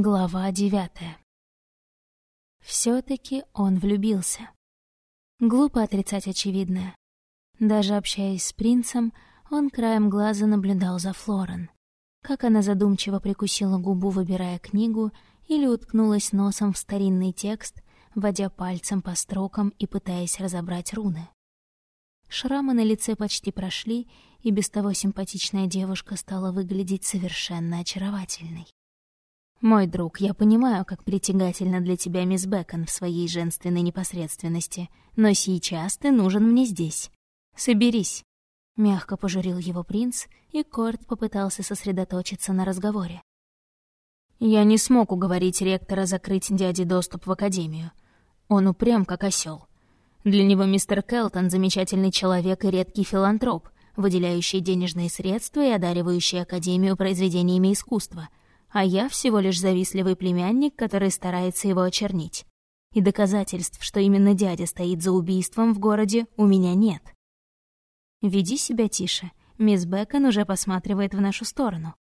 Глава девятая. Все-таки он влюбился. Глупо отрицать очевидное. Даже общаясь с принцем, он краем глаза наблюдал за Флорен. Как она задумчиво прикусила губу, выбирая книгу, или уткнулась носом в старинный текст, водя пальцем по строкам и пытаясь разобрать руны. Шрамы на лице почти прошли, и без того симпатичная девушка стала выглядеть совершенно очаровательной. «Мой друг, я понимаю, как притягательна для тебя мисс Бэкон в своей женственной непосредственности, но сейчас ты нужен мне здесь. Соберись». Мягко пожурил его принц, и Корт попытался сосредоточиться на разговоре. «Я не смог уговорить ректора закрыть дяде доступ в академию. Он упрям, как осел. Для него мистер Келтон — замечательный человек и редкий филантроп, выделяющий денежные средства и одаривающий Академию произведениями искусства, а я всего лишь завистливый племянник, который старается его очернить. И доказательств, что именно дядя стоит за убийством в городе, у меня нет. Веди себя тише. Мисс Бэкон уже посматривает в нашу сторону.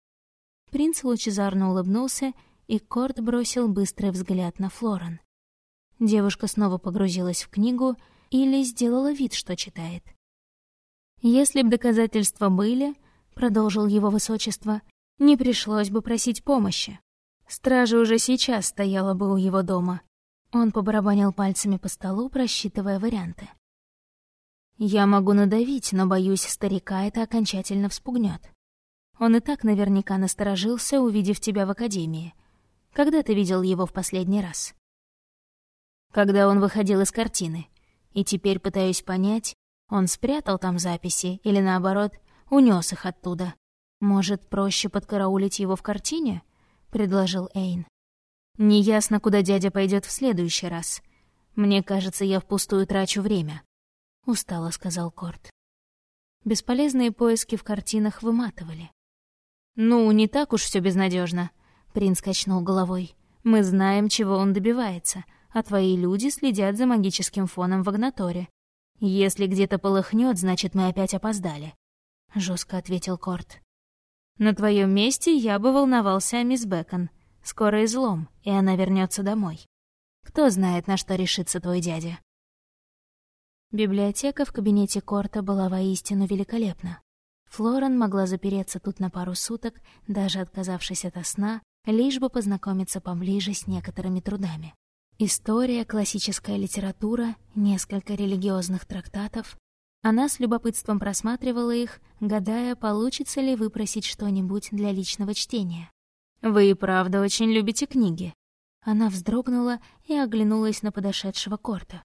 Принц лучезарно улыбнулся, и Корт бросил быстрый взгляд на Флорен. Девушка снова погрузилась в книгу или сделала вид, что читает. «Если б доказательства были, — продолжил его высочество, — не пришлось бы просить помощи. Стража уже сейчас стояла бы у его дома». Он побарабанил пальцами по столу, просчитывая варианты. «Я могу надавить, но, боюсь, старика это окончательно вспугнет. Он и так наверняка насторожился, увидев тебя в академии. Когда ты видел его в последний раз?» когда он выходил из картины. И теперь пытаюсь понять, он спрятал там записи или, наоборот, унес их оттуда. «Может, проще подкараулить его в картине?» — предложил Эйн. «Неясно, куда дядя пойдет в следующий раз. Мне кажется, я впустую трачу время», — устало сказал Корт. Бесполезные поиски в картинах выматывали. «Ну, не так уж все безнадежно, принц качнул головой. «Мы знаем, чего он добивается, а твои люди следят за магическим фоном в Агнаторе. Если где-то полыхнет, значит, мы опять опоздали», — жестко ответил Корт. «На твоем месте я бы волновался о мисс Бэкон. Скоро излом, и она вернется домой. Кто знает, на что решится твой дядя». Библиотека в кабинете Корта была воистину великолепна. Флорен могла запереться тут на пару суток, даже отказавшись от сна, лишь бы познакомиться поближе с некоторыми трудами. История, классическая литература, несколько религиозных трактатов. Она с любопытством просматривала их, гадая, получится ли выпросить что-нибудь для личного чтения. «Вы и правда очень любите книги». Она вздрогнула и оглянулась на подошедшего Корта.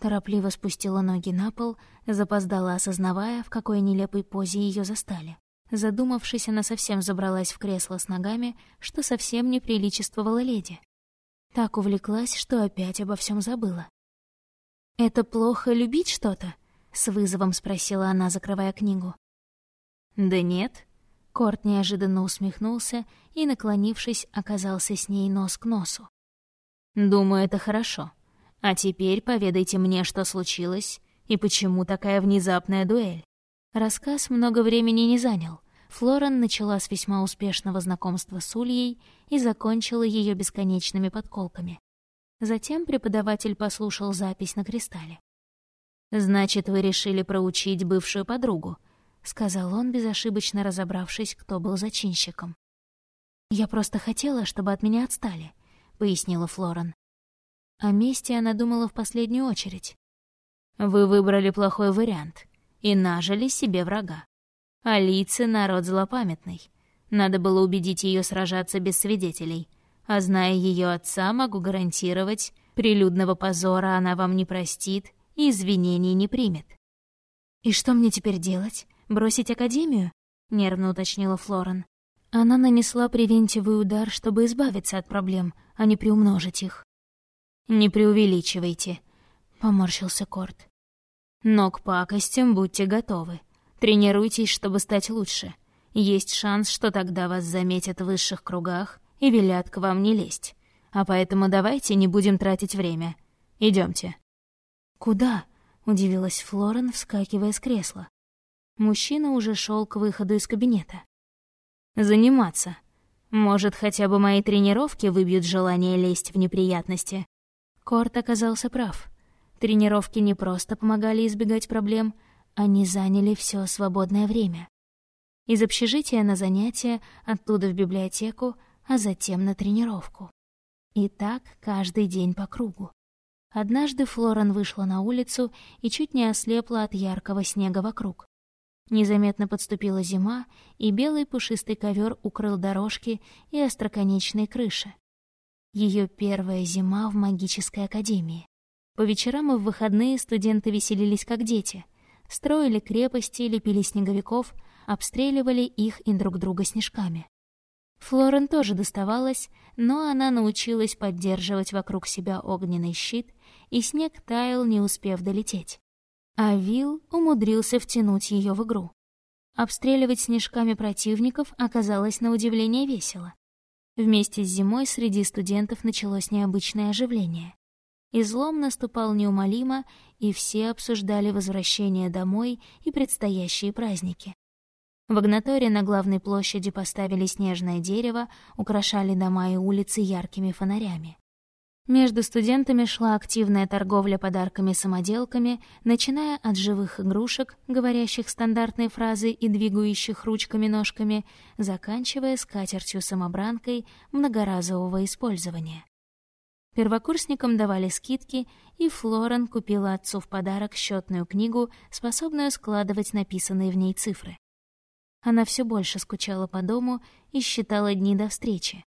Торопливо спустила ноги на пол, запоздала, осознавая, в какой нелепой позе ее застали. Задумавшись, она совсем забралась в кресло с ногами, что совсем не приличествовало леди. Так увлеклась, что опять обо всем забыла. «Это плохо любить что-то?» — с вызовом спросила она, закрывая книгу. «Да нет». Корт неожиданно усмехнулся и, наклонившись, оказался с ней нос к носу. «Думаю, это хорошо. А теперь поведайте мне, что случилось и почему такая внезапная дуэль». Рассказ много времени не занял. Флорен начала с весьма успешного знакомства с Ульей и закончила ее бесконечными подколками. Затем преподаватель послушал запись на кристалле. «Значит, вы решили проучить бывшую подругу», — сказал он, безошибочно разобравшись, кто был зачинщиком. «Я просто хотела, чтобы от меня отстали», — пояснила Флорен. О мести она думала в последнюю очередь. «Вы выбрали плохой вариант и нажили себе врага. Алицы — народ злопамятный. Надо было убедить ее сражаться без свидетелей. А зная ее отца, могу гарантировать, прилюдного позора она вам не простит и извинений не примет. «И что мне теперь делать? Бросить Академию?» — нервно уточнила Флорен. Она нанесла превентивый удар, чтобы избавиться от проблем, а не приумножить их. «Не преувеличивайте», — поморщился Корт. «Но к пакостям будьте готовы. Тренируйтесь, чтобы стать лучше. Есть шанс, что тогда вас заметят в высших кругах и велят к вам не лезть. А поэтому давайте не будем тратить время. Идемте. «Куда?» — удивилась Флорен, вскакивая с кресла. Мужчина уже шел к выходу из кабинета. «Заниматься», Может, хотя бы мои тренировки выбьют желание лезть в неприятности? Корт оказался прав. Тренировки не просто помогали избегать проблем, они заняли все свободное время. Из общежития на занятия, оттуда в библиотеку, а затем на тренировку. И так каждый день по кругу. Однажды Флорен вышла на улицу и чуть не ослепла от яркого снега вокруг. Незаметно подступила зима, и белый пушистый ковер укрыл дорожки и остроконечные крыши. Ее первая зима в магической академии. По вечерам и в выходные студенты веселились как дети. Строили крепости, лепили снеговиков, обстреливали их и друг друга снежками. Флорен тоже доставалась, но она научилась поддерживать вокруг себя огненный щит, и снег таял, не успев долететь а Вил умудрился втянуть ее в игру. Обстреливать снежками противников оказалось на удивление весело. Вместе с зимой среди студентов началось необычное оживление. Излом наступал неумолимо, и все обсуждали возвращение домой и предстоящие праздники. В Агнаторе на главной площади поставили снежное дерево, украшали дома и улицы яркими фонарями. Между студентами шла активная торговля подарками-самоделками, начиная от живых игрушек, говорящих стандартные фразы и двигающих ручками-ножками, заканчивая скатертью-самобранкой многоразового использования. Первокурсникам давали скидки, и Флорен купила отцу в подарок счетную книгу, способную складывать написанные в ней цифры. Она все больше скучала по дому и считала дни до встречи.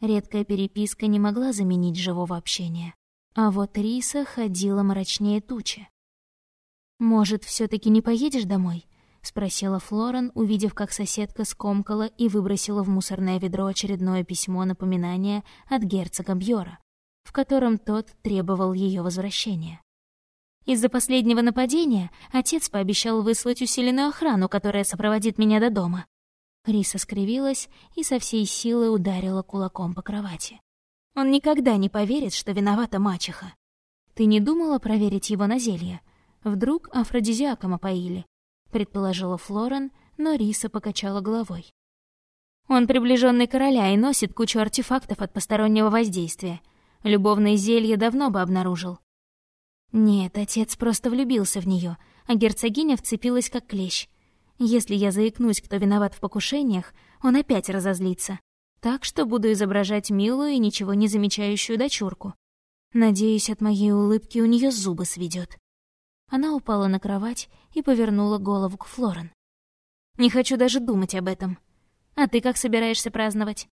Редкая переписка не могла заменить живого общения. А вот Риса ходила мрачнее тучи. «Может, все таки не поедешь домой?» — спросила Флорен, увидев, как соседка скомкала и выбросила в мусорное ведро очередное письмо напоминания от герцога Бьора, в котором тот требовал ее возвращения. Из-за последнего нападения отец пообещал выслать усиленную охрану, которая сопроводит меня до дома. Риса скривилась и со всей силы ударила кулаком по кровати. Он никогда не поверит, что виновата мачеха. Ты не думала проверить его на зелье? Вдруг афродизиаком опоили? Предположила Флорен, но Риса покачала головой. Он приближенный короля и носит кучу артефактов от постороннего воздействия. Любовное зелье давно бы обнаружил. Нет, отец просто влюбился в нее, а герцогиня вцепилась как клещ. Если я заикнусь, кто виноват в покушениях, он опять разозлится. Так что буду изображать милую и ничего не замечающую дочурку. Надеюсь, от моей улыбки у нее зубы сведет. Она упала на кровать и повернула голову к Флорен. «Не хочу даже думать об этом. А ты как собираешься праздновать?»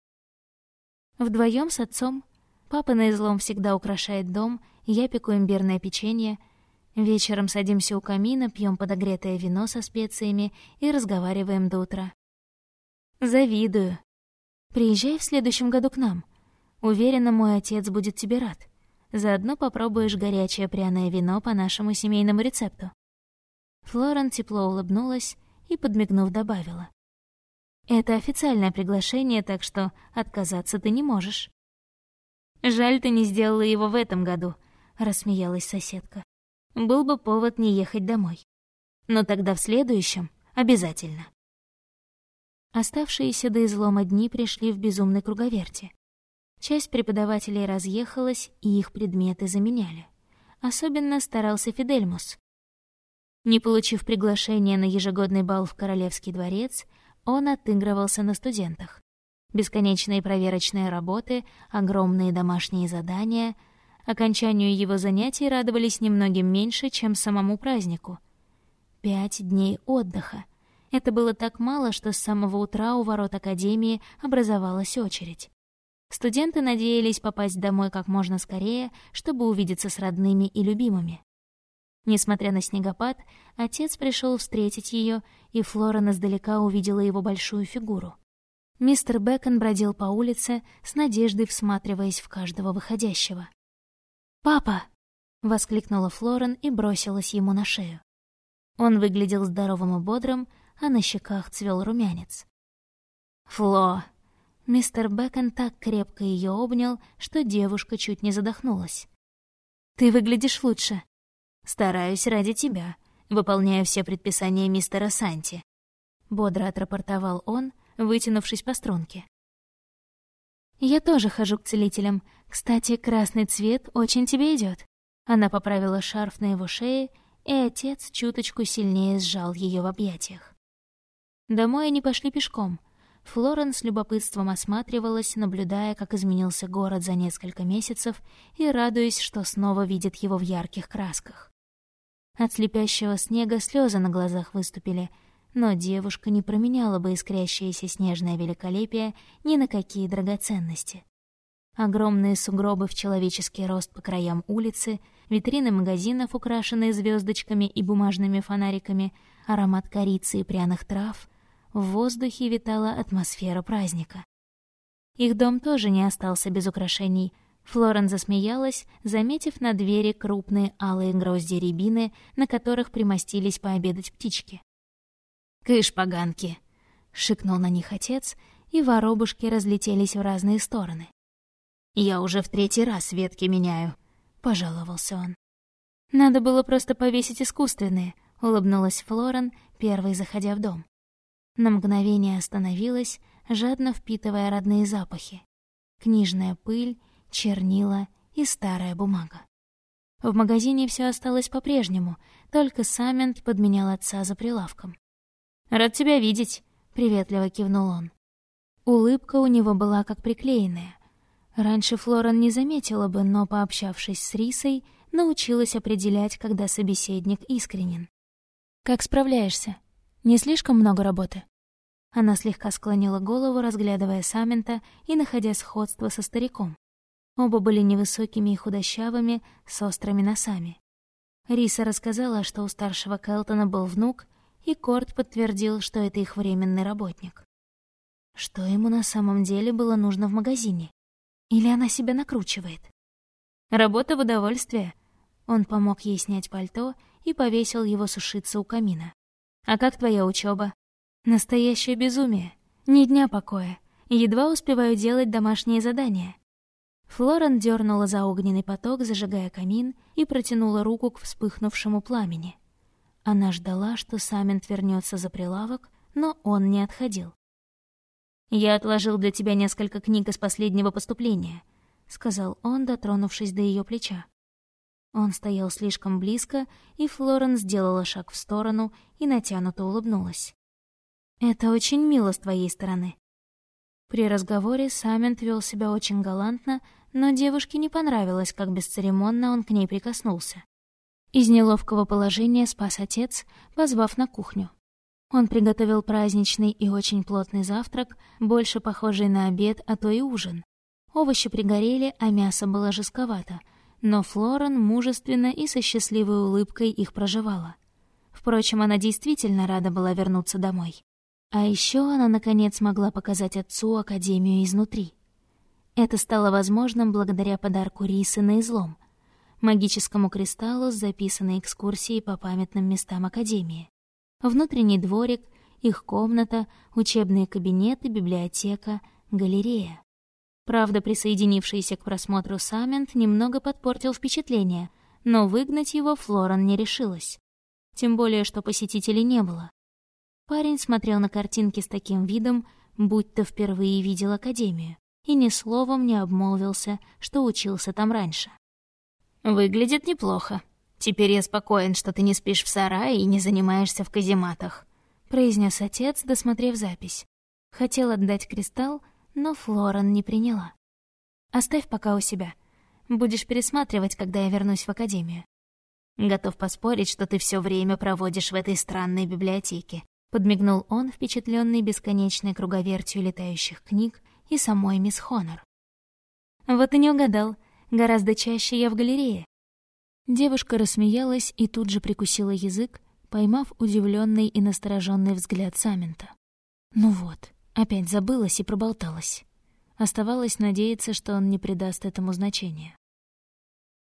Вдвоем с отцом. Папа на излом всегда украшает дом, я пеку имбирное печенье — Вечером садимся у камина, пьем подогретое вино со специями и разговариваем до утра. Завидую. Приезжай в следующем году к нам. Уверена, мой отец будет тебе рад. Заодно попробуешь горячее пряное вино по нашему семейному рецепту. Флорен тепло улыбнулась и, подмигнув, добавила. «Это официальное приглашение, так что отказаться ты не можешь». «Жаль, ты не сделала его в этом году», — рассмеялась соседка был бы повод не ехать домой. Но тогда в следующем обязательно. Оставшиеся до излома дни пришли в безумной круговерти. Часть преподавателей разъехалась, и их предметы заменяли. Особенно старался Фидельмус. Не получив приглашения на ежегодный бал в Королевский дворец, он отыгрывался на студентах. Бесконечные проверочные работы, огромные домашние задания — Окончанию его занятий радовались немногим меньше, чем самому празднику. Пять дней отдыха. Это было так мало, что с самого утра у ворот Академии образовалась очередь. Студенты надеялись попасть домой как можно скорее, чтобы увидеться с родными и любимыми. Несмотря на снегопад, отец пришел встретить ее, и Флорен издалека увидела его большую фигуру. Мистер Бэкон бродил по улице, с надеждой всматриваясь в каждого выходящего. «Папа!» — воскликнула Флорен и бросилась ему на шею. Он выглядел здоровым и бодрым, а на щеках цвел румянец. «Фло!» Мистер Бэкон так крепко ее обнял, что девушка чуть не задохнулась. «Ты выглядишь лучше». «Стараюсь ради тебя, выполняю все предписания мистера Санти», — бодро отрапортовал он, вытянувшись по струнке. «Я тоже хожу к целителям. Кстати, красный цвет очень тебе идет. Она поправила шарф на его шее, и отец чуточку сильнее сжал ее в объятиях. Домой они пошли пешком. Флорен с любопытством осматривалась, наблюдая, как изменился город за несколько месяцев, и радуясь, что снова видит его в ярких красках. От слепящего снега слезы на глазах выступили, но девушка не променяла бы искрящееся снежное великолепие ни на какие драгоценности. Огромные сугробы в человеческий рост по краям улицы, витрины магазинов, украшенные звездочками и бумажными фонариками, аромат корицы и пряных трав. В воздухе витала атмосфера праздника. Их дом тоже не остался без украшений. Флорен засмеялась, заметив на двери крупные алые грозди рябины, на которых примостились пообедать птички. «Кыш, поганки!» — шикнул на них отец, и воробушки разлетелись в разные стороны. «Я уже в третий раз ветки меняю», — пожаловался он. «Надо было просто повесить искусственные», — улыбнулась Флорен, первой заходя в дом. На мгновение остановилась, жадно впитывая родные запахи. Книжная пыль, чернила и старая бумага. В магазине все осталось по-прежнему, только Самент подменял отца за прилавком. «Рад тебя видеть», — приветливо кивнул он. Улыбка у него была как приклеенная. Раньше Флорен не заметила бы, но, пообщавшись с Рисой, научилась определять, когда собеседник искренен. «Как справляешься? Не слишком много работы?» Она слегка склонила голову, разглядывая Самента и находя сходство со стариком. Оба были невысокими и худощавыми, с острыми носами. Риса рассказала, что у старшего Келтона был внук, и Корт подтвердил, что это их временный работник. Что ему на самом деле было нужно в магазине? Или она себя накручивает? Работа в удовольствие. Он помог ей снять пальто и повесил его сушиться у камина. А как твоя учеба? Настоящее безумие. Ни дня покоя. Едва успеваю делать домашние задания. Флорен дернула за огненный поток, зажигая камин, и протянула руку к вспыхнувшему пламени. Она ждала, что Самент вернется за прилавок, но он не отходил. «Я отложил для тебя несколько книг из последнего поступления», — сказал он, дотронувшись до ее плеча. Он стоял слишком близко, и Флорен сделала шаг в сторону и натянуто улыбнулась. «Это очень мило с твоей стороны». При разговоре Самент вел себя очень галантно, но девушке не понравилось, как бесцеремонно он к ней прикоснулся. Из неловкого положения спас отец, позвав на кухню. Он приготовил праздничный и очень плотный завтрак, больше похожий на обед, а то и ужин. Овощи пригорели, а мясо было жестковато, но Флорен мужественно и со счастливой улыбкой их проживала. Впрочем, она действительно рада была вернуться домой. А еще она, наконец, могла показать отцу Академию изнутри. Это стало возможным благодаря подарку Рисы на излом — магическому кристаллу с записанной экскурсией по памятным местам Академии. Внутренний дворик, их комната, учебные кабинеты, библиотека, галерея. Правда, присоединившийся к просмотру Самент немного подпортил впечатление, но выгнать его Флоран не решилась. Тем более, что посетителей не было. Парень смотрел на картинки с таким видом, будто впервые видел Академию, и ни словом не обмолвился, что учился там раньше. «Выглядит неплохо. Теперь я спокоен, что ты не спишь в сарае и не занимаешься в казематах», — произнес отец, досмотрев запись. Хотел отдать кристалл, но Флоран не приняла. «Оставь пока у себя. Будешь пересматривать, когда я вернусь в академию». «Готов поспорить, что ты все время проводишь в этой странной библиотеке», — подмигнул он, впечатленный бесконечной круговертью летающих книг и самой мисс Хонор. «Вот и не угадал. Гораздо чаще я в галерее». Девушка рассмеялась и тут же прикусила язык, поймав удивленный и настороженный взгляд Самента. Ну вот, опять забылась и проболталась. Оставалось надеяться, что он не придаст этому значения.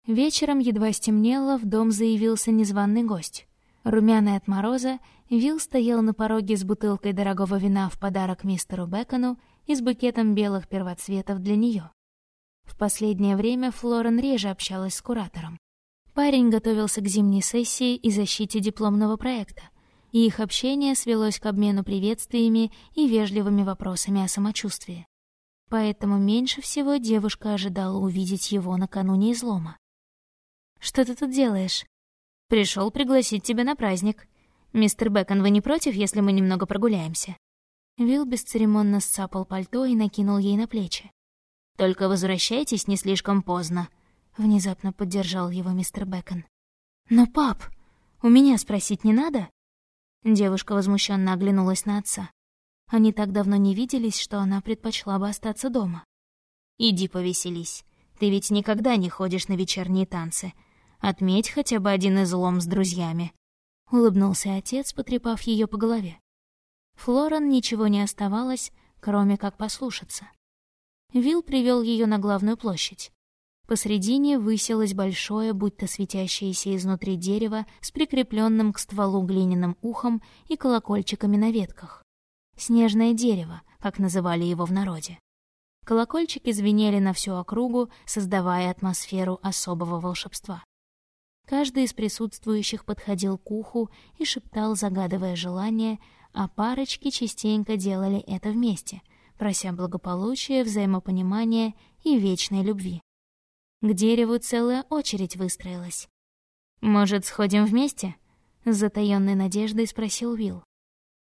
Вечером едва стемнело, в дом заявился незваный гость. Румяный от мороза, Вилл стоял на пороге с бутылкой дорогого вина в подарок мистеру Бекону и с букетом белых первоцветов для нее. В последнее время Флорен реже общалась с куратором. Парень готовился к зимней сессии и защите дипломного проекта, и их общение свелось к обмену приветствиями и вежливыми вопросами о самочувствии. Поэтому меньше всего девушка ожидала увидеть его накануне излома. «Что ты тут делаешь?» Пришел пригласить тебя на праздник. Мистер Бэкон, вы не против, если мы немного прогуляемся?» Вилл бесцеремонно сцапал пальто и накинул ей на плечи. «Только возвращайтесь не слишком поздно», — внезапно поддержал его мистер Бэкон. «Но, пап, у меня спросить не надо?» Девушка возмущенно оглянулась на отца. Они так давно не виделись, что она предпочла бы остаться дома. «Иди повеселись. Ты ведь никогда не ходишь на вечерние танцы. Отметь хотя бы один излом с друзьями». Улыбнулся отец, потрепав ее по голове. Флоран ничего не оставалось, кроме как послушаться. Вил привел ее на главную площадь. Посредине высилось большое, будто светящееся изнутри дерево с прикрепленным к стволу глиняным ухом и колокольчиками на ветках. Снежное дерево, как называли его в народе. Колокольчики звенели на всю округу, создавая атмосферу особого волшебства. Каждый из присутствующих подходил к уху и шептал, загадывая желание, а парочки частенько делали это вместе, прося благополучия, взаимопонимания и вечной любви. К дереву целая очередь выстроилась. «Может, сходим вместе?» — с затаённой надеждой спросил Вил.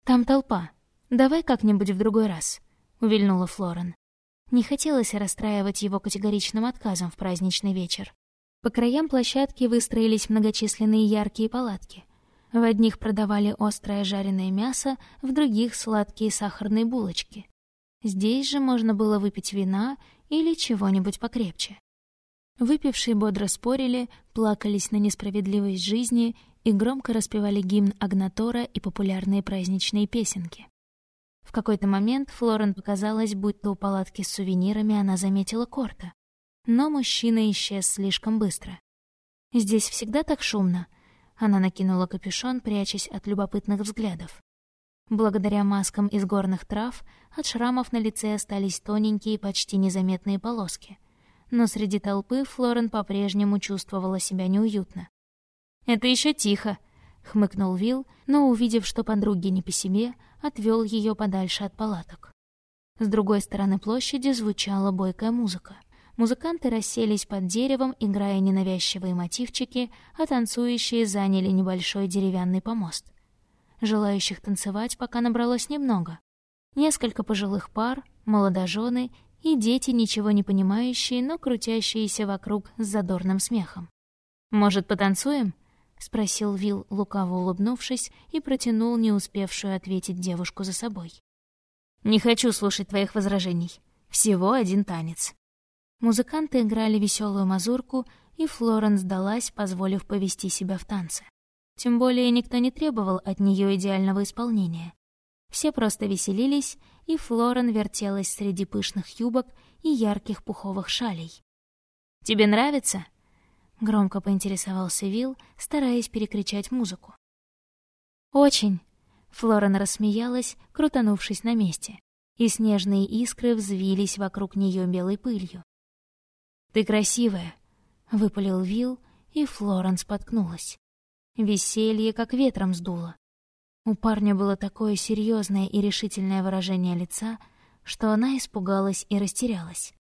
«Там толпа. Давай как-нибудь в другой раз», — увильнула Флорен. Не хотелось расстраивать его категоричным отказом в праздничный вечер. По краям площадки выстроились многочисленные яркие палатки. В одних продавали острое жареное мясо, в других — сладкие сахарные булочки. Здесь же можно было выпить вина или чего-нибудь покрепче. Выпившие бодро спорили, плакались на несправедливость жизни и громко распевали гимн Агнатора и популярные праздничные песенки. В какой-то момент Флорен показалось, будто у палатки с сувенирами она заметила Корта но мужчина исчез слишком быстро. «Здесь всегда так шумно?» Она накинула капюшон, прячась от любопытных взглядов. Благодаря маскам из горных трав от шрамов на лице остались тоненькие, почти незаметные полоски. Но среди толпы Флорен по-прежнему чувствовала себя неуютно. «Это еще тихо», — хмыкнул Вил, но, увидев, что подруги не по себе, отвел ее подальше от палаток. С другой стороны площади звучала бойкая музыка. Музыканты расселись под деревом, играя ненавязчивые мотивчики, а танцующие заняли небольшой деревянный помост. Желающих танцевать пока набралось немного. Несколько пожилых пар, молодожены и дети, ничего не понимающие, но крутящиеся вокруг с задорным смехом. «Может, потанцуем?» — спросил Вил, лукаво улыбнувшись, и протянул не успевшую ответить девушку за собой. «Не хочу слушать твоих возражений. Всего один танец». Музыканты играли веселую мазурку, и Флоренс сдалась, позволив повести себя в танце. Тем более никто не требовал от нее идеального исполнения. Все просто веселились, и Флорен вертелась среди пышных юбок и ярких пуховых шалей. «Тебе нравится?» — громко поинтересовался Вил, стараясь перекричать музыку. «Очень!» — Флорен рассмеялась, крутанувшись на месте, и снежные искры взвились вокруг нее белой пылью. «Ты красивая», — выпалил Вил, и Флоренс споткнулась. Веселье как ветром сдуло. У парня было такое серьезное и решительное выражение лица, что она испугалась и растерялась.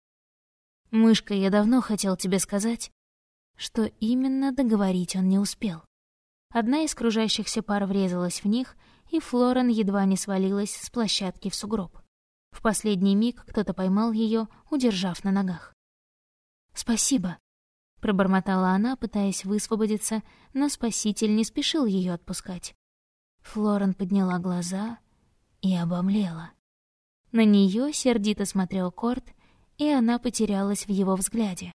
«Мышка, я давно хотел тебе сказать...» Что именно договорить он не успел. Одна из кружащихся пар врезалась в них, и Флорен едва не свалилась с площадки в сугроб. В последний миг кто-то поймал ее, удержав на ногах. «Спасибо», — пробормотала она, пытаясь высвободиться, но спаситель не спешил ее отпускать. Флорен подняла глаза и обомлела. На нее сердито смотрел Корт, и она потерялась в его взгляде.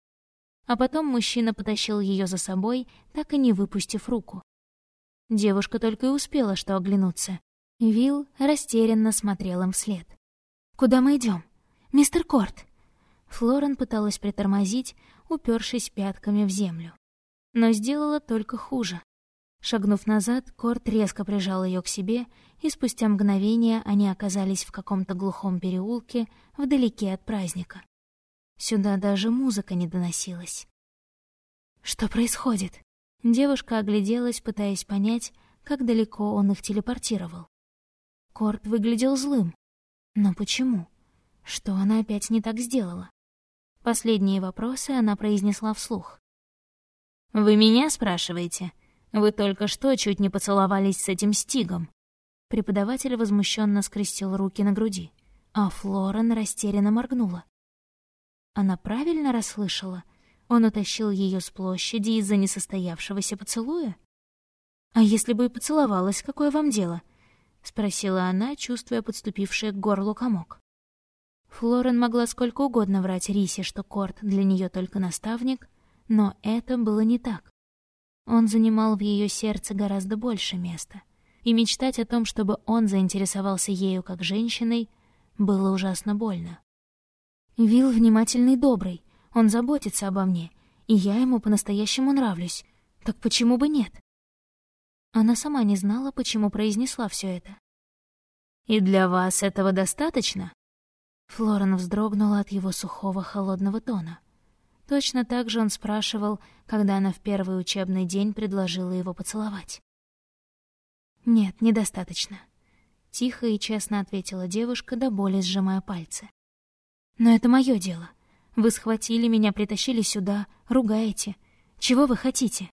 А потом мужчина потащил ее за собой, так и не выпустив руку. Девушка только и успела что оглянуться. Вил растерянно смотрел им вслед. «Куда мы идем, Мистер Корт!» Флорен пыталась притормозить, упершись пятками в землю. Но сделала только хуже. Шагнув назад, Корт резко прижал ее к себе, и спустя мгновение они оказались в каком-то глухом переулке, вдалеке от праздника. Сюда даже музыка не доносилась. «Что происходит?» Девушка огляделась, пытаясь понять, как далеко он их телепортировал. Корт выглядел злым. Но почему? Что она опять не так сделала? Последние вопросы она произнесла вслух. «Вы меня спрашиваете? Вы только что чуть не поцеловались с этим стигом». Преподаватель возмущенно скрестил руки на груди, а Флорен растерянно моргнула. Она правильно расслышала? Он утащил ее с площади из-за несостоявшегося поцелуя? «А если бы и поцеловалась, какое вам дело?» — спросила она, чувствуя подступивший к горлу комок. Флорен могла сколько угодно врать Рисе, что Корт для нее только наставник, но это было не так. Он занимал в ее сердце гораздо больше места, и мечтать о том, чтобы он заинтересовался ею как женщиной, было ужасно больно. Вил внимательный добрый, он заботится обо мне, и я ему по-настоящему нравлюсь, так почему бы нет? Она сама не знала, почему произнесла все это. «И для вас этого достаточно?» Флорен вздрогнула от его сухого холодного тона. Точно так же он спрашивал, когда она в первый учебный день предложила его поцеловать. «Нет, недостаточно», — тихо и честно ответила девушка, до боли сжимая пальцы. «Но это мое дело. Вы схватили меня, притащили сюда, ругаете. Чего вы хотите?»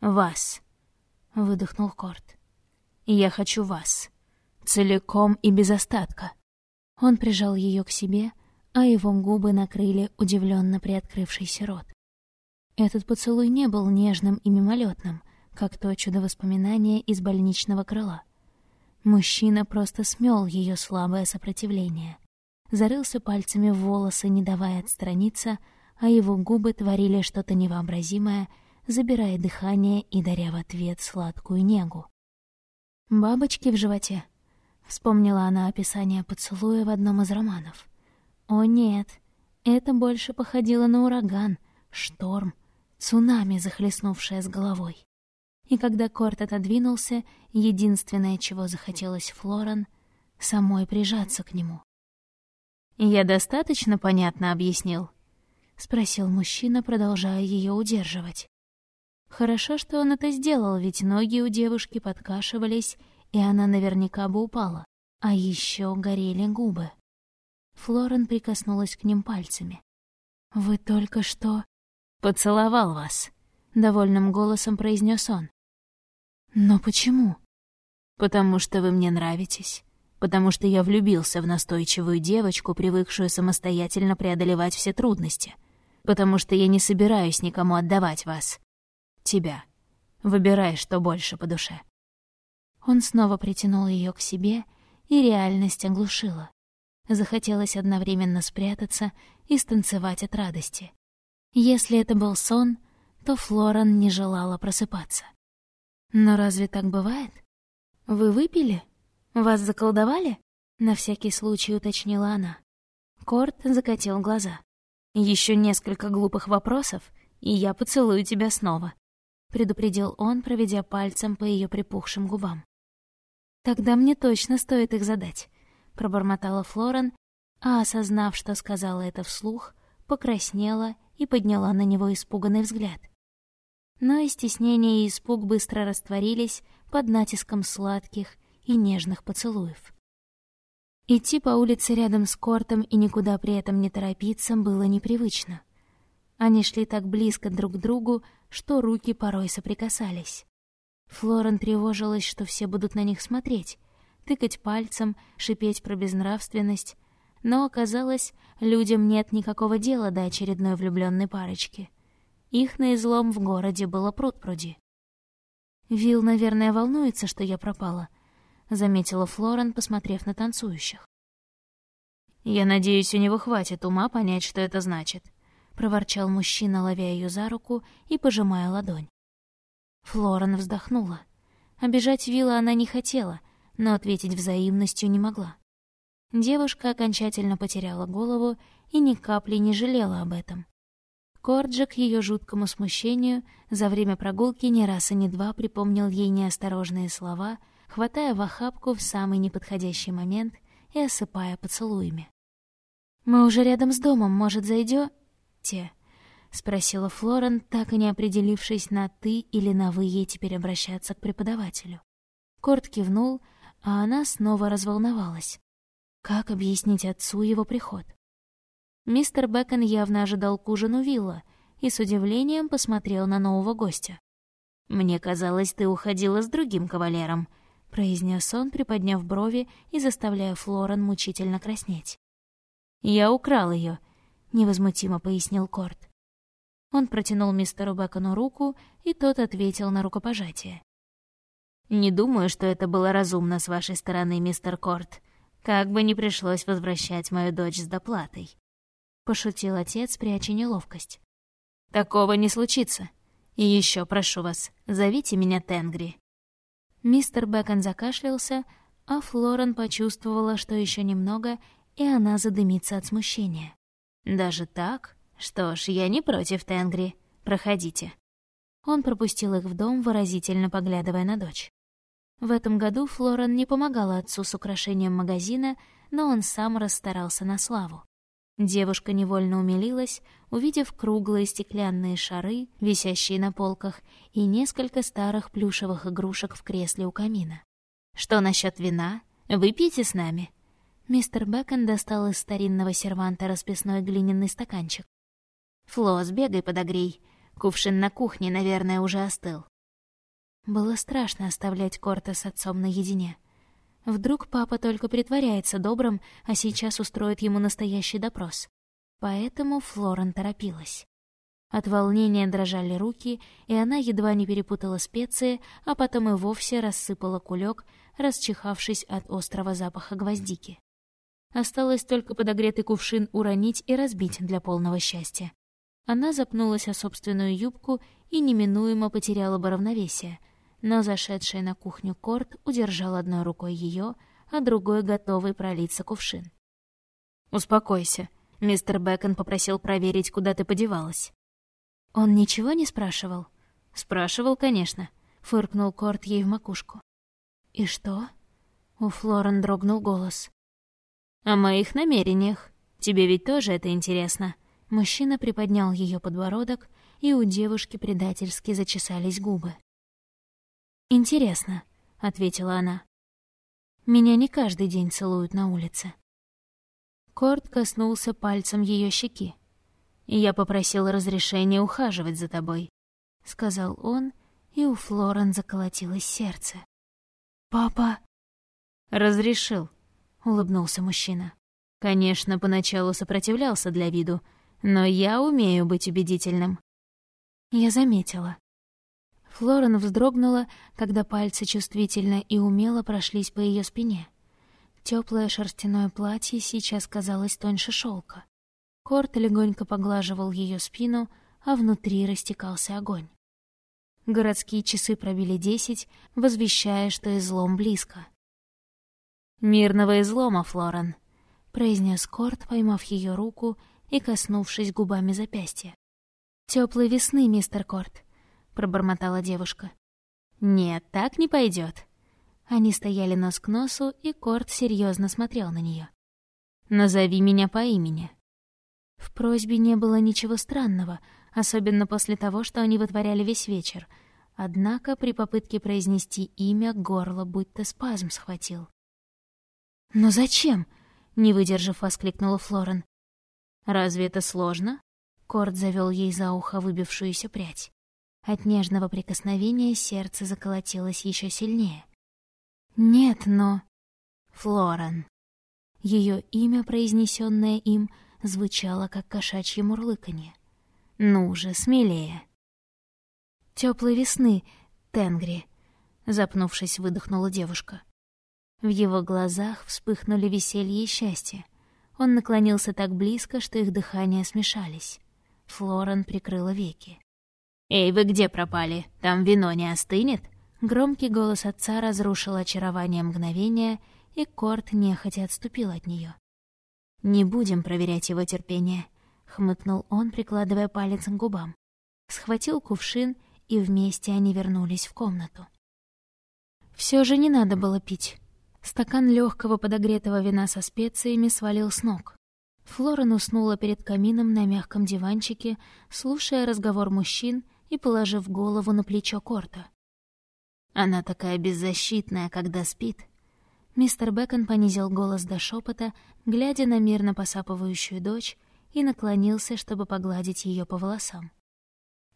«Вас», — выдохнул Корт. «Я хочу вас. Целиком и без остатка». Он прижал ее к себе, а его губы накрыли удивленно приоткрывшийся рот. Этот поцелуй не был нежным и мимолетным, как то чудо-воспоминание из больничного крыла. Мужчина просто смел ее слабое сопротивление. Зарылся пальцами в волосы, не давая отстраниться, а его губы творили что-то невообразимое — забирая дыхание и даря в ответ сладкую негу. «Бабочки в животе», — вспомнила она описание поцелуя в одном из романов. «О нет, это больше походило на ураган, шторм, цунами, захлестнувшее с головой». И когда Корт отодвинулся, единственное, чего захотелось Флоран, самой прижаться к нему. «Я достаточно понятно объяснил?» — спросил мужчина, продолжая ее удерживать. Хорошо, что он это сделал, ведь ноги у девушки подкашивались, и она наверняка бы упала. А еще горели губы. Флорен прикоснулась к ним пальцами. «Вы только что...» «Поцеловал вас», — довольным голосом произнес он. «Но почему?» «Потому что вы мне нравитесь. Потому что я влюбился в настойчивую девочку, привыкшую самостоятельно преодолевать все трудности. Потому что я не собираюсь никому отдавать вас тебя. Выбирай, что больше по душе». Он снова притянул ее к себе, и реальность оглушила. Захотелось одновременно спрятаться и станцевать от радости. Если это был сон, то Флоран не желала просыпаться. «Но разве так бывает? Вы выпили? Вас заколдовали?» На всякий случай уточнила она. Корт закатил глаза. Еще несколько глупых вопросов, и я поцелую тебя снова предупредил он, проведя пальцем по ее припухшим губам. Тогда мне точно стоит их задать, пробормотала Флорен, а осознав, что сказала это вслух, покраснела и подняла на него испуганный взгляд. Но и стеснение и испуг быстро растворились под натиском сладких и нежных поцелуев. Идти по улице рядом с Кортом и никуда при этом не торопиться было непривычно. Они шли так близко друг к другу, что руки порой соприкасались. Флорен тревожилась, что все будут на них смотреть, тыкать пальцем, шипеть про безнравственность, но оказалось, людям нет никакого дела до очередной влюбленной парочки. Их на излом в городе было пруд-пруди. «Вилл, наверное, волнуется, что я пропала», — заметила Флорен, посмотрев на танцующих. «Я надеюсь, у него хватит ума понять, что это значит», проворчал мужчина, ловя ее за руку и пожимая ладонь. Флорен вздохнула. Обижать Вилла она не хотела, но ответить взаимностью не могла. Девушка окончательно потеряла голову и ни капли не жалела об этом. Корджи к ее жуткому смущению за время прогулки ни раз и ни два припомнил ей неосторожные слова, хватая в охапку в самый неподходящий момент и осыпая поцелуями. «Мы уже рядом с домом, может, зайдё?» те?» — спросила Флорен, так и не определившись на «ты» или на «вы» ей теперь обращаться к преподавателю. Корт кивнул, а она снова разволновалась. Как объяснить отцу его приход? Мистер Бэкон явно ожидал к ужину вилла и с удивлением посмотрел на нового гостя. «Мне казалось, ты уходила с другим кавалером», — произнес он, приподняв брови и заставляя Флорен мучительно краснеть. «Я украл ее, невозмутимо пояснил Корт. Он протянул мистеру Бэкону руку, и тот ответил на рукопожатие. «Не думаю, что это было разумно с вашей стороны, мистер Корт. Как бы не пришлось возвращать мою дочь с доплатой», — пошутил отец, пряча неловкость. «Такого не случится. И еще прошу вас, зовите меня Тенгри». Мистер Бэкон закашлялся, а Флорен почувствовала, что еще немного, и она задымится от смущения. «Даже так? Что ж, я не против Тенгри. Проходите». Он пропустил их в дом, выразительно поглядывая на дочь. В этом году Флорен не помогала отцу с украшением магазина, но он сам расстарался на славу. Девушка невольно умилилась, увидев круглые стеклянные шары, висящие на полках, и несколько старых плюшевых игрушек в кресле у камина. «Что насчет вина? Выпейте с нами». Мистер Бэкон достал из старинного серванта расписной глиняный стаканчик. «Фло, сбегай подогрей. Кувшин на кухне, наверное, уже остыл». Было страшно оставлять Корта с отцом наедине. Вдруг папа только притворяется добрым, а сейчас устроит ему настоящий допрос. Поэтому Флорен торопилась. От волнения дрожали руки, и она едва не перепутала специи, а потом и вовсе рассыпала кулек, расчихавшись от острого запаха гвоздики. Осталось только подогретый кувшин уронить и разбить для полного счастья. Она запнулась о собственную юбку и неминуемо потеряла бы равновесие — но зашедший на кухню Корт удержал одной рукой ее, а другой готовый пролиться кувшин. «Успокойся», — мистер Бэкон попросил проверить, куда ты подевалась. «Он ничего не спрашивал?» «Спрашивал, конечно», — фыркнул Корт ей в макушку. «И что?» — у Флорен дрогнул голос. «О моих намерениях. Тебе ведь тоже это интересно». Мужчина приподнял ее подбородок, и у девушки предательски зачесались губы. «Интересно», — ответила она. «Меня не каждый день целуют на улице». Корт коснулся пальцем ее щеки. «Я попросил разрешения ухаживать за тобой», — сказал он, и у Флорен заколотилось сердце. «Папа...» «Разрешил», — улыбнулся мужчина. «Конечно, поначалу сопротивлялся для виду, но я умею быть убедительным». Я заметила. Флорен вздрогнула, когда пальцы чувствительно и умело прошлись по ее спине. Теплое шерстяное платье сейчас казалось тоньше шелка. Корт легонько поглаживал ее спину, а внутри растекался огонь. Городские часы пробили десять, возвещая, что излом близко. «Мирного излома, Флорен», — произнес Корт, поймав ее руку и коснувшись губами запястья. Теплой весны, мистер Корт», пробормотала девушка. «Нет, так не пойдет. Они стояли нос к носу, и Корт серьезно смотрел на нее. «Назови меня по имени». В просьбе не было ничего странного, особенно после того, что они вытворяли весь вечер. Однако при попытке произнести имя горло будто спазм схватил. «Но зачем?» — не выдержав, воскликнула Флорен. «Разве это сложно?» Корт завел ей за ухо выбившуюся прядь. От нежного прикосновения сердце заколотилось еще сильнее. «Нет, но...» «Флоран». Ее имя, произнесенное им, звучало как кошачье мурлыканье. «Ну же, смелее!» «Теплой весны, Тенгри!» Запнувшись, выдохнула девушка. В его глазах вспыхнули веселье и счастье. Он наклонился так близко, что их дыхания смешались. Флоран прикрыла веки. «Эй, вы где пропали? Там вино не остынет?» Громкий голос отца разрушил очарование мгновения, и Корт нехотя отступил от нее. «Не будем проверять его терпение», — хмыкнул он, прикладывая палец к губам. Схватил кувшин, и вместе они вернулись в комнату. Все же не надо было пить. Стакан легкого подогретого вина со специями свалил с ног. Флорен уснула перед камином на мягком диванчике, слушая разговор мужчин и положив голову на плечо Корта. Она такая беззащитная, когда спит. Мистер Бэкон понизил голос до шепота, глядя на мирно посапывающую дочь, и наклонился, чтобы погладить ее по волосам.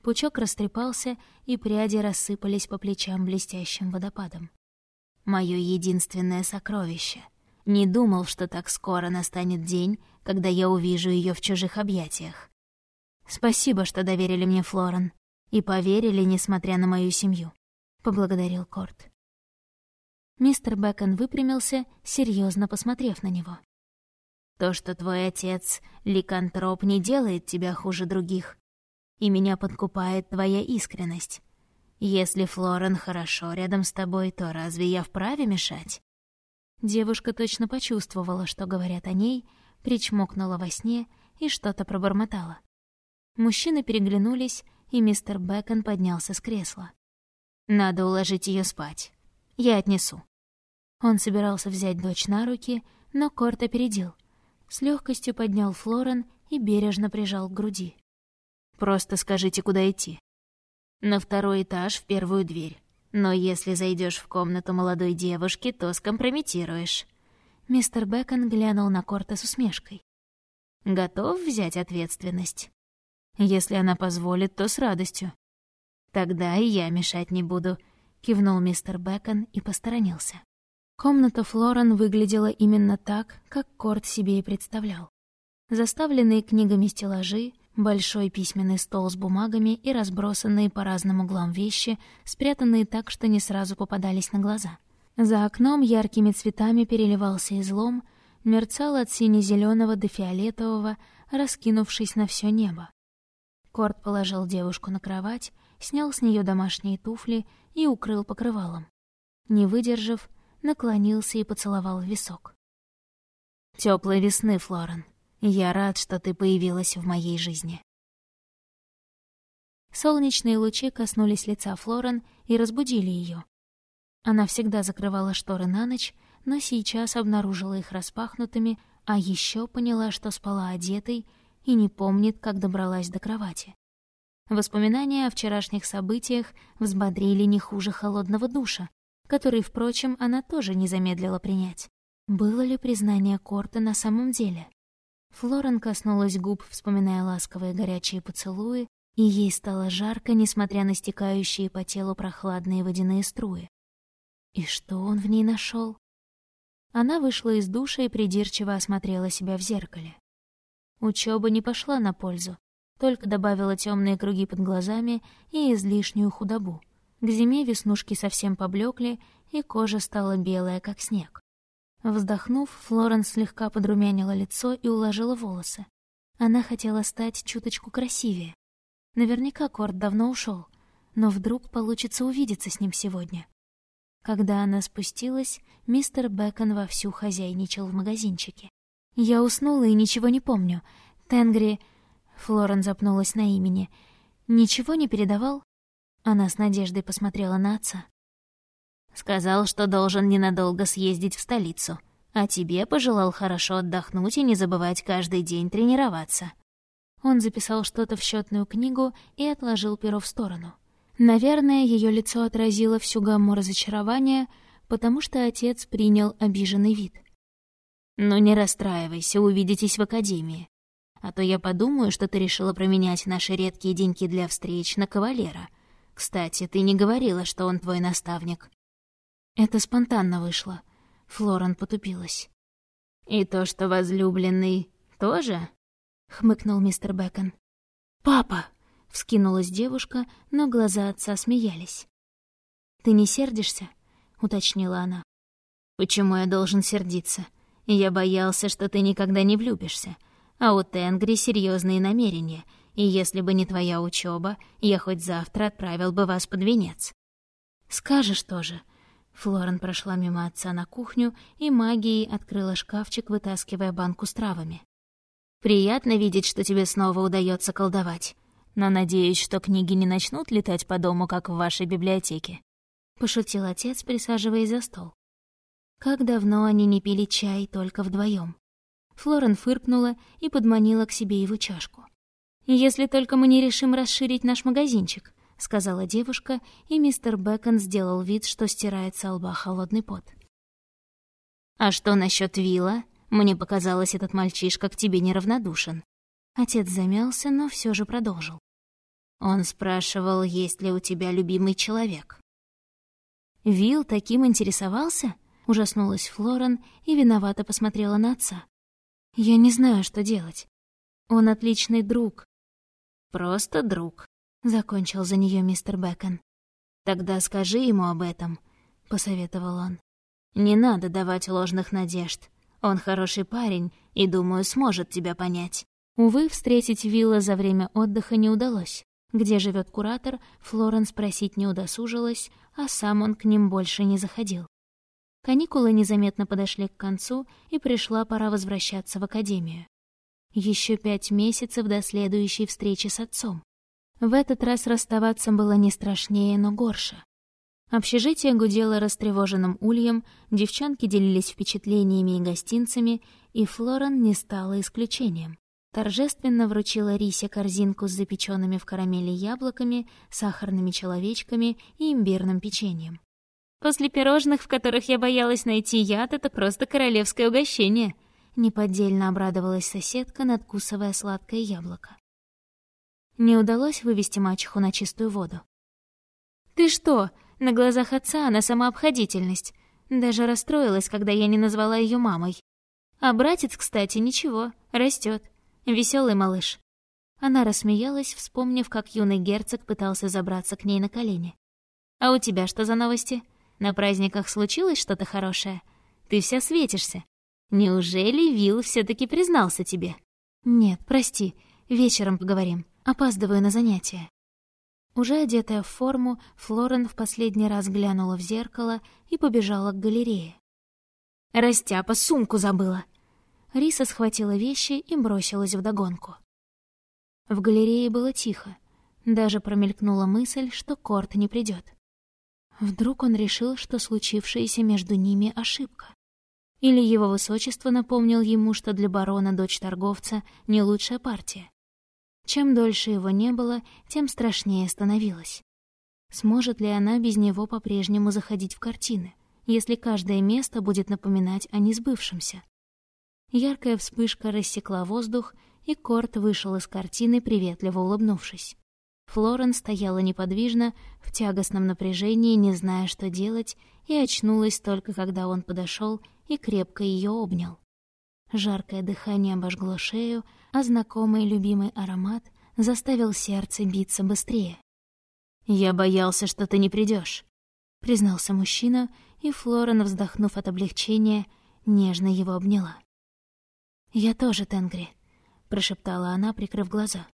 Пучок растрепался, и пряди рассыпались по плечам блестящим водопадом. Моё единственное сокровище. Не думал, что так скоро настанет день, когда я увижу ее в чужих объятиях. Спасибо, что доверили мне Флорен. И поверили, несмотря на мою семью. Поблагодарил Корт. Мистер Бэкон выпрямился, серьезно посмотрев на него. «То, что твой отец — ликантроп, не делает тебя хуже других. И меня подкупает твоя искренность. Если Флорен хорошо рядом с тобой, то разве я вправе мешать?» Девушка точно почувствовала, что говорят о ней, причмокнула во сне и что-то пробормотала. Мужчины переглянулись, и мистер Бэкон поднялся с кресла. «Надо уложить ее спать. Я отнесу». Он собирался взять дочь на руки, но Корт опередил. С легкостью поднял Флорен и бережно прижал к груди. «Просто скажите, куда идти». «На второй этаж, в первую дверь. Но если зайдешь в комнату молодой девушки, то скомпрометируешь». Мистер Бэкон глянул на Корта с усмешкой. «Готов взять ответственность?» Если она позволит, то с радостью. Тогда и я мешать не буду, кивнул мистер Бэкон и посторонился. Комната Флорен выглядела именно так, как Корт себе и представлял. Заставленные книгами стеллажи, большой письменный стол с бумагами и разбросанные по разным углам вещи, спрятанные так, что не сразу попадались на глаза. За окном яркими цветами переливался излом, мерцал от сине зеленого до фиолетового, раскинувшись на все небо. Корт положил девушку на кровать, снял с нее домашние туфли и укрыл покрывалом. Не выдержав, наклонился и поцеловал в висок. Теплой весны, Флорен. Я рад, что ты появилась в моей жизни. Солнечные лучи коснулись лица Флорен и разбудили ее. Она всегда закрывала шторы на ночь, но сейчас обнаружила их распахнутыми, а еще поняла, что спала одетой и не помнит, как добралась до кровати. Воспоминания о вчерашних событиях взбодрили не хуже холодного душа, который, впрочем, она тоже не замедлила принять. Было ли признание Корта на самом деле? Флорен коснулась губ, вспоминая ласковые горячие поцелуи, и ей стало жарко, несмотря на стекающие по телу прохладные водяные струи. И что он в ней нашел? Она вышла из душа и придирчиво осмотрела себя в зеркале. Учеба не пошла на пользу, только добавила темные круги под глазами и излишнюю худобу. К зиме веснушки совсем поблекли, и кожа стала белая, как снег. Вздохнув, Флоренс слегка подрумянила лицо и уложила волосы. Она хотела стать чуточку красивее. Наверняка Корт давно ушел, но вдруг получится увидеться с ним сегодня. Когда она спустилась, мистер Бэкон вовсю хозяйничал в магазинчике. Я уснула и ничего не помню. Тенгри... Флорен запнулась на имени. Ничего не передавал? Она с надеждой посмотрела на отца. Сказал, что должен ненадолго съездить в столицу. А тебе пожелал хорошо отдохнуть и не забывать каждый день тренироваться. Он записал что-то в счетную книгу и отложил перо в сторону. Наверное, ее лицо отразило всю гамму разочарования, потому что отец принял обиженный вид. «Ну не расстраивайся, увидитесь в академии. А то я подумаю, что ты решила променять наши редкие деньги для встреч на кавалера. Кстати, ты не говорила, что он твой наставник». Это спонтанно вышло. Флорен потупилась. «И то, что возлюбленный, тоже?» — хмыкнул мистер Бэкон. «Папа!» — вскинулась девушка, но глаза отца смеялись. «Ты не сердишься?» — уточнила она. «Почему я должен сердиться? Я боялся, что ты никогда не влюбишься. А у Тенгри серьезные намерения, и если бы не твоя учеба, я хоть завтра отправил бы вас под венец. Скажешь тоже. Флорен прошла мимо отца на кухню и магией открыла шкафчик, вытаскивая банку с травами. Приятно видеть, что тебе снова удается колдовать. Но надеюсь, что книги не начнут летать по дому, как в вашей библиотеке. Пошутил отец, присаживаясь за стол. Как давно они не пили чай только вдвоем. Флорен фыркнула и подманила к себе его чашку. «Если только мы не решим расширить наш магазинчик», — сказала девушка, и мистер Бэкон сделал вид, что стирает со лба холодный пот. «А что насчет Вилла? Мне показалось, этот мальчишка к тебе неравнодушен». Отец замялся, но все же продолжил. Он спрашивал, есть ли у тебя любимый человек. Вил таким интересовался? Ужаснулась Флорен и виновато посмотрела на отца. Я не знаю, что делать. Он отличный друг. Просто друг, закончил за нее мистер Бэкон. Тогда скажи ему об этом, посоветовал он. Не надо давать ложных надежд. Он хороший парень и, думаю, сможет тебя понять. Увы, встретить Вилла за время отдыха не удалось. Где живет куратор, Флорен спросить не удосужилась, а сам он к ним больше не заходил. Каникулы незаметно подошли к концу, и пришла пора возвращаться в академию. Еще пять месяцев до следующей встречи с отцом. В этот раз расставаться было не страшнее, но горше. Общежитие гудело растревоженным ульем, девчонки делились впечатлениями и гостинцами, и Флорен не стала исключением торжественно вручила Рисе корзинку с запеченными в карамели яблоками, сахарными человечками и имбирным печеньем. «После пирожных, в которых я боялась найти яд, это просто королевское угощение», — неподдельно обрадовалась соседка, надкусывая сладкое яблоко. Не удалось вывести мачеху на чистую воду. «Ты что? На глазах отца она самообходительность. Даже расстроилась, когда я не назвала ее мамой. А братец, кстати, ничего, растет. Веселый малыш». Она рассмеялась, вспомнив, как юный герцог пытался забраться к ней на колени. «А у тебя что за новости? На праздниках случилось что-то хорошее? Ты вся светишься. Неужели Вилл все таки признался тебе?» «Нет, прости, вечером поговорим. Опаздываю на занятия». Уже одетая в форму, Флорен в последний раз глянула в зеркало и побежала к галерее. «Растяпа, сумку забыла!» Риса схватила вещи и бросилась вдогонку. В галерее было тихо. Даже промелькнула мысль, что Корт не придет. Вдруг он решил, что случившееся между ними ошибка. Или его высочество напомнил ему, что для барона дочь торговца не лучшая партия. Чем дольше его не было, тем страшнее становилось. Сможет ли она без него по-прежнему заходить в картины, если каждое место будет напоминать о несбывшемся? Яркая вспышка рассекла воздух, и Корт вышел из картины, приветливо улыбнувшись. Флорен стояла неподвижно, в тягостном напряжении, не зная, что делать, и очнулась только, когда он подошел и крепко ее обнял. Жаркое дыхание обожгло шею, а знакомый любимый аромат заставил сердце биться быстрее. «Я боялся, что ты не придешь, признался мужчина, и Флорен, вздохнув от облегчения, нежно его обняла. «Я тоже Тенгри», — прошептала она, прикрыв глаза.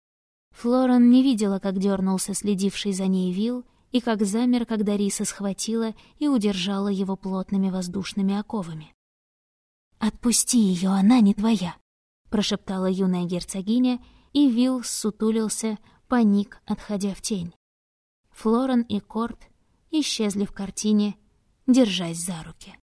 Флоран не видела, как дернулся следивший за ней Вил и как замер, когда Риса схватила и удержала его плотными воздушными оковами. «Отпусти ее, она не твоя», — прошептала юная герцогиня, и Вил сутулился, паник, отходя в тень. Флоран и Корт исчезли в картине, держась за руки.